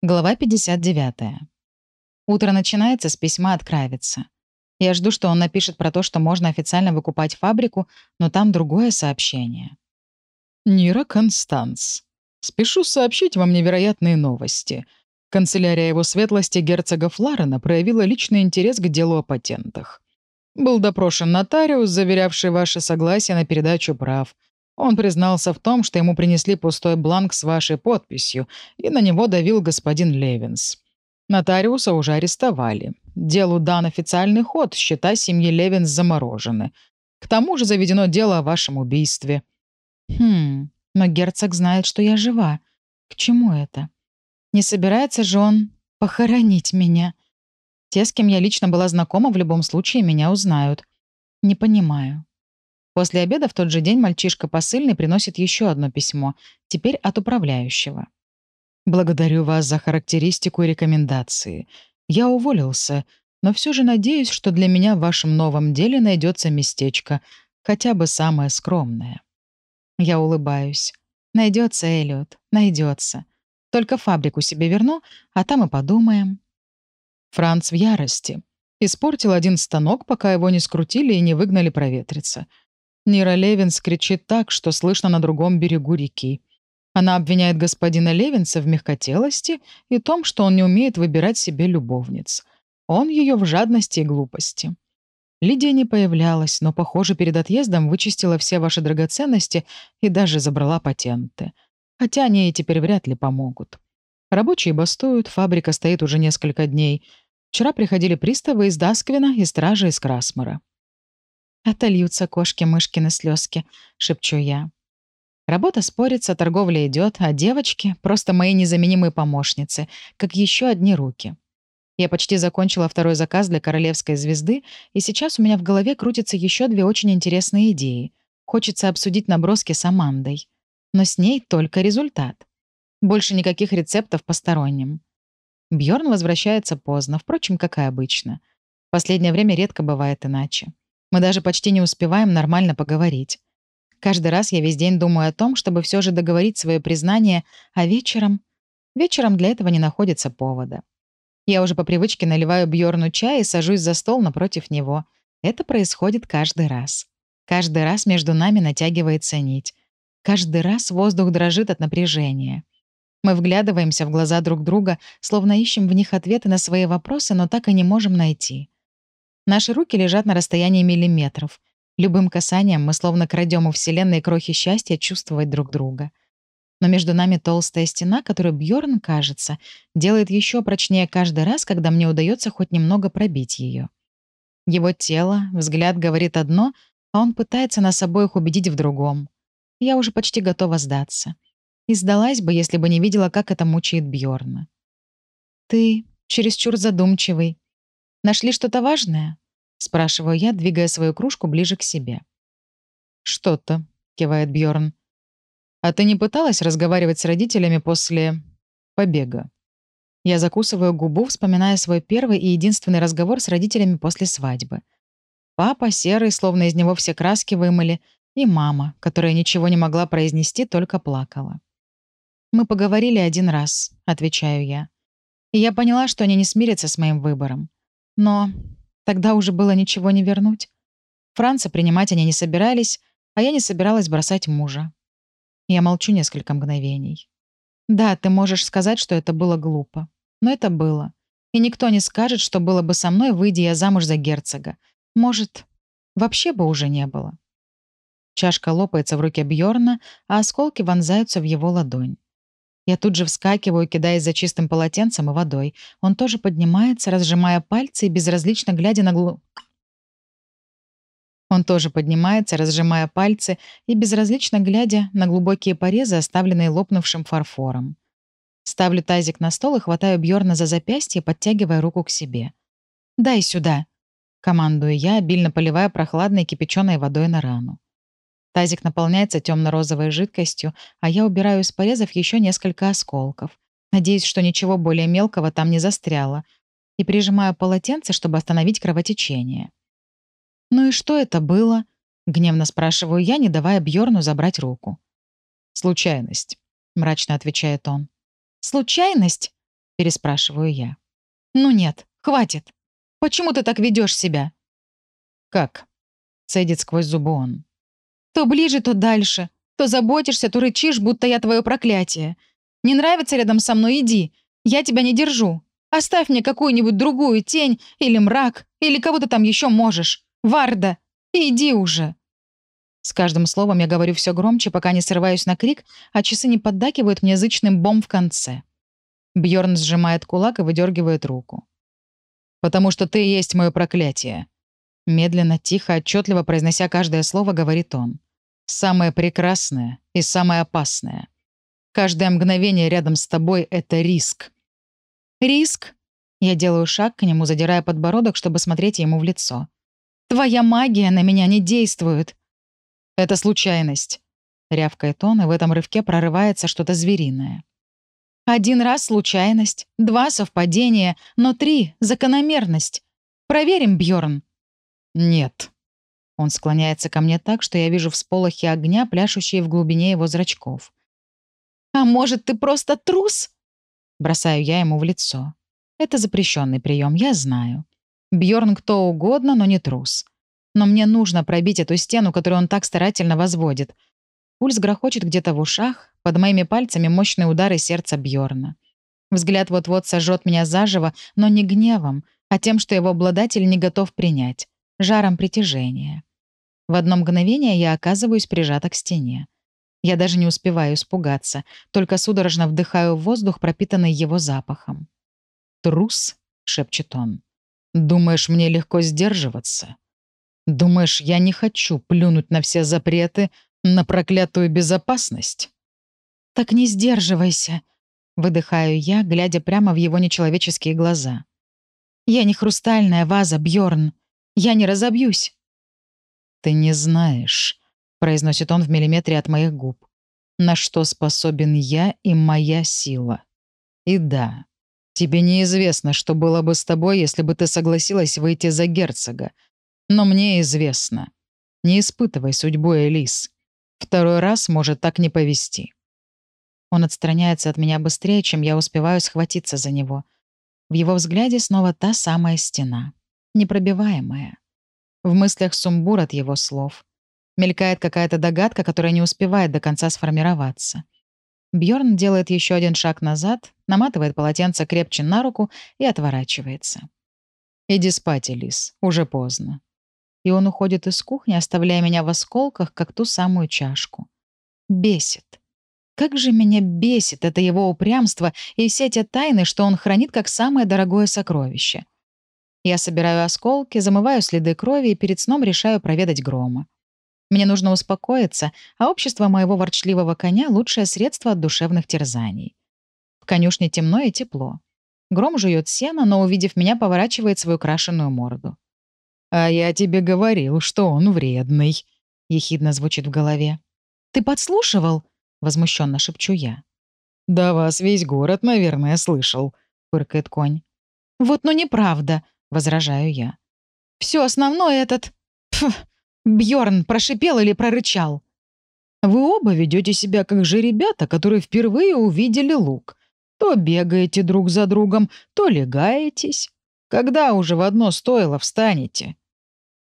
Глава 59. Утро начинается с письма от Кравица. Я жду, что он напишет про то, что можно официально выкупать фабрику, но там другое сообщение. «Нира Констанс. Спешу сообщить вам невероятные новости. Канцелярия его светлости герцога Фларена проявила личный интерес к делу о патентах. Был допрошен нотариус, заверявший ваше согласие на передачу прав. Он признался в том, что ему принесли пустой бланк с вашей подписью, и на него давил господин Левинс. Нотариуса уже арестовали. Делу дан официальный ход, счета семьи Левинс заморожены. К тому же заведено дело о вашем убийстве». «Хм, но герцог знает, что я жива. К чему это? Не собирается же он похоронить меня? Те, с кем я лично была знакома, в любом случае меня узнают. Не понимаю. После обеда в тот же день мальчишка посыльный приносит еще одно письмо, теперь от управляющего. «Благодарю вас за характеристику и рекомендации. Я уволился, но все же надеюсь, что для меня в вашем новом деле найдется местечко, хотя бы самое скромное». Я улыбаюсь. Найдется, Эллиот, найдется. Только фабрику себе верну, а там и подумаем. Франц в ярости. Испортил один станок, пока его не скрутили и не выгнали проветриться. Нира Левинс кричит так, что слышно на другом берегу реки. Она обвиняет господина Левинса в мягкотелости и том, что он не умеет выбирать себе любовниц. Он ее в жадности и глупости. Лидия не появлялась, но, похоже, перед отъездом вычистила все ваши драгоценности и даже забрала патенты. Хотя они ей теперь вряд ли помогут. Рабочие бастуют, фабрика стоит уже несколько дней. Вчера приходили приставы из Дасквина и стражи из Красмора. «Отольются кошки-мышкины слезки», — шепчу я. Работа спорится, торговля идет, а девочки — просто мои незаменимые помощницы, как еще одни руки. Я почти закончила второй заказ для королевской звезды, и сейчас у меня в голове крутятся еще две очень интересные идеи. Хочется обсудить наброски с Амандой. Но с ней только результат. Больше никаких рецептов посторонним. Бьорн возвращается поздно, впрочем, как и обычно. Последнее время редко бывает иначе. Мы даже почти не успеваем нормально поговорить. Каждый раз я весь день думаю о том, чтобы все же договорить свое признание, а вечером... Вечером для этого не находится повода. Я уже по привычке наливаю Бьорну чай и сажусь за стол напротив него. Это происходит каждый раз. Каждый раз между нами натягивается нить. Каждый раз воздух дрожит от напряжения. Мы вглядываемся в глаза друг друга, словно ищем в них ответы на свои вопросы, но так и не можем найти. Наши руки лежат на расстоянии миллиметров. Любым касанием мы словно крадем у Вселенной крохи счастья чувствовать друг друга. Но между нами толстая стена, которую Бьорн, кажется, делает еще прочнее каждый раз, когда мне удается хоть немного пробить ее. Его тело, взгляд говорит одно, а он пытается нас обоих убедить в другом. Я уже почти готова сдаться. И сдалась бы, если бы не видела, как это мучает Бьорна. «Ты чересчур задумчивый», Нашли что-то важное?» — спрашиваю я, двигая свою кружку ближе к себе. «Что-то», — кивает Бьорн. «А ты не пыталась разговаривать с родителями после... побега?» Я закусываю губу, вспоминая свой первый и единственный разговор с родителями после свадьбы. Папа серый, словно из него все краски вымыли, и мама, которая ничего не могла произнести, только плакала. «Мы поговорили один раз», — отвечаю я. И я поняла, что они не смирятся с моим выбором. Но тогда уже было ничего не вернуть. Франца принимать они не собирались, а я не собиралась бросать мужа. Я молчу несколько мгновений. Да, ты можешь сказать, что это было глупо. Но это было. И никто не скажет, что было бы со мной, выйдя я замуж за герцога. Может, вообще бы уже не было. Чашка лопается в руке Бьорна, а осколки вонзаются в его ладонь. Я тут же вскакиваю, кидаясь за чистым полотенцем и водой. Он тоже поднимается, разжимая пальцы и безразлично глядя на глу... Он тоже поднимается, разжимая пальцы и безразлично глядя на глубокие порезы, оставленные лопнувшим фарфором. Ставлю тазик на стол и хватаю Бьорна за запястье, подтягивая руку к себе. «Дай сюда!» — командую я, обильно поливая прохладной кипяченой водой на рану. Тазик наполняется темно-розовой жидкостью, а я убираю из порезов еще несколько осколков. Надеюсь, что ничего более мелкого там не застряло. И прижимаю полотенце, чтобы остановить кровотечение. «Ну и что это было?» — гневно спрашиваю я, не давая Бьорну забрать руку. «Случайность», — мрачно отвечает он. «Случайность?» переспрашиваю я. «Ну нет, хватит. Почему ты так ведешь себя?» «Как?» — цедит сквозь зубы он. «То ближе, то дальше. То заботишься, то рычишь, будто я твое проклятие. Не нравится рядом со мной — иди. Я тебя не держу. Оставь мне какую-нибудь другую тень или мрак, или кого ты там еще можешь. Варда, иди уже!» С каждым словом я говорю все громче, пока не срываюсь на крик, а часы не поддакивают мне язычным бом в конце. Бьорн сжимает кулак и выдергивает руку. «Потому что ты есть мое проклятие». Медленно, тихо, отчетливо произнося каждое слово, говорит он. «Самое прекрасное и самое опасное. Каждое мгновение рядом с тобой — это риск». «Риск?» Я делаю шаг к нему, задирая подбородок, чтобы смотреть ему в лицо. «Твоя магия на меня не действует». «Это случайность», — рявкает он, и в этом рывке прорывается что-то звериное. Один раз случайность, два совпадения, но три — закономерность. Проверим, Бьорн. Нет. Он склоняется ко мне так, что я вижу всполохи огня, пляшущие в глубине его зрачков. «А может, ты просто трус?» Бросаю я ему в лицо. Это запрещенный прием, я знаю. Бьорн кто угодно, но не трус. Но мне нужно пробить эту стену, которую он так старательно возводит. Пульс грохочет где-то в ушах, под моими пальцами мощные удары сердца Бьорна. Взгляд вот-вот сожжет меня заживо, но не гневом, а тем, что его обладатель не готов принять, жаром притяжения. В одно мгновение я оказываюсь прижата к стене. Я даже не успеваю испугаться, только судорожно вдыхаю воздух, пропитанный его запахом. «Трус?» — шепчет он. «Думаешь, мне легко сдерживаться? Думаешь, я не хочу плюнуть на все запреты, на проклятую безопасность?» «Так не сдерживайся», — выдыхаю я, глядя прямо в его нечеловеческие глаза. «Я не хрустальная ваза, Бьорн. Я не разобьюсь». «Ты не знаешь», — произносит он в миллиметре от моих губ, «на что способен я и моя сила. И да, тебе неизвестно, что было бы с тобой, если бы ты согласилась выйти за герцога. Но мне известно. Не испытывай судьбу, Элис. Второй раз может так не повести. Он отстраняется от меня быстрее, чем я успеваю схватиться за него. В его взгляде снова та самая стена. Непробиваемая. В мыслях сумбур от его слов. Мелькает какая-то догадка, которая не успевает до конца сформироваться. Бьорн делает еще один шаг назад, наматывает полотенце крепче на руку и отворачивается. «Иди спать, Элис, уже поздно». И он уходит из кухни, оставляя меня в осколках, как ту самую чашку. Бесит. Как же меня бесит это его упрямство и все те тайны, что он хранит как самое дорогое сокровище. Я собираю осколки, замываю следы крови и перед сном решаю проведать грома. Мне нужно успокоиться, а общество моего ворчливого коня — лучшее средство от душевных терзаний. В конюшне темно и тепло. Гром жует сено, но, увидев меня, поворачивает свою крашеную морду. «А я тебе говорил, что он вредный», — ехидно звучит в голове. «Ты подслушивал?» — возмущенно шепчу я. «Да вас весь город, наверное, слышал», — фыркает конь. «Вот ну неправда», — возражаю я. Все основное этот... Бьорн прошипел или прорычал. Вы оба ведете себя как же ребята, которые впервые увидели лук. То бегаете друг за другом, то легаетесь. Когда уже в одно стоило встанете?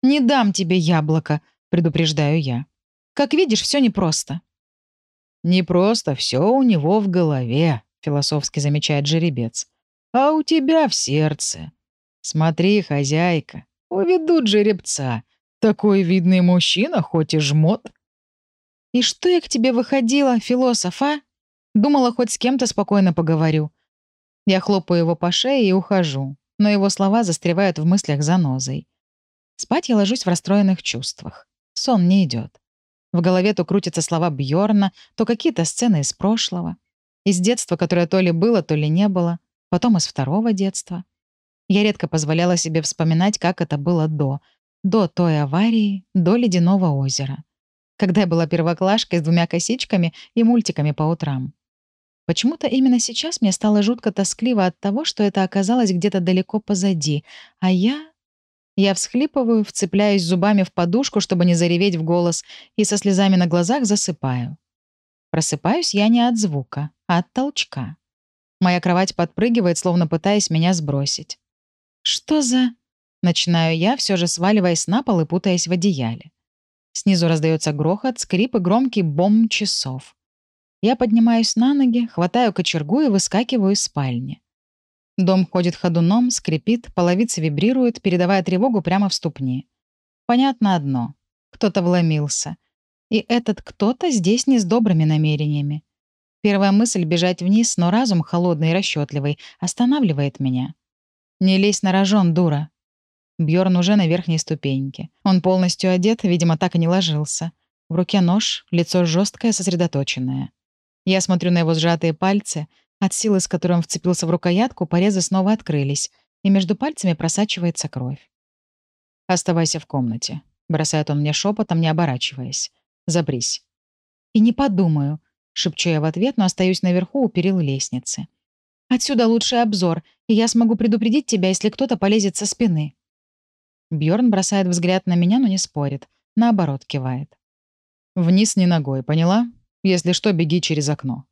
«Не дам тебе яблоко», — предупреждаю я. «Как видишь, все непросто». «Не просто все у него в голове», — философски замечает жеребец. «А у тебя в сердце. Смотри, хозяйка, уведут жеребца. Такой видный мужчина, хоть и жмот». «И что я к тебе выходила, философ, а? Думала, хоть с кем-то спокойно поговорю». Я хлопаю его по шее и ухожу, но его слова застревают в мыслях занозой. Спать я ложусь в расстроенных чувствах. Сон не идет. В голове то крутятся слова Бьорна, то какие-то сцены из прошлого. Из детства, которое то ли было, то ли не было. Потом из второго детства. Я редко позволяла себе вспоминать, как это было до. До той аварии, до ледяного озера. Когда я была первоклашкой с двумя косичками и мультиками по утрам. Почему-то именно сейчас мне стало жутко тоскливо от того, что это оказалось где-то далеко позади, а я я всхлипываю, вцепляюсь зубами в подушку, чтобы не зареветь в голос, и со слезами на глазах засыпаю. Просыпаюсь я не от звука, а от толчка. Моя кровать подпрыгивает, словно пытаясь меня сбросить. «Что за...» Начинаю я, все же сваливаясь на пол и путаясь в одеяле. Снизу раздается грохот, скрип и громкий бом часов. Я поднимаюсь на ноги, хватаю кочергу и выскакиваю из спальни. Дом ходит ходуном, скрипит, половицы вибрируют, передавая тревогу прямо в ступни. Понятно одно. Кто-то вломился. И этот кто-то здесь не с добрыми намерениями. Первая мысль — бежать вниз, но разум, холодный и расчетливый, останавливает меня. «Не лезь на рожон, дура!» Бьорн уже на верхней ступеньке. Он полностью одет, видимо, так и не ложился. В руке нож, лицо жесткое, сосредоточенное. Я смотрю на его сжатые пальцы. От силы, с которой он вцепился в рукоятку, порезы снова открылись, и между пальцами просачивается кровь. «Оставайся в комнате», — бросает он мне шепотом, не оборачиваясь. «Забрись». «И не подумаю», — шепчу я в ответ, но остаюсь наверху у перил лестницы. «Отсюда лучший обзор, и я смогу предупредить тебя, если кто-то полезет со спины». Бьорн бросает взгляд на меня, но не спорит. Наоборот, кивает. «Вниз не ногой, поняла? Если что, беги через окно».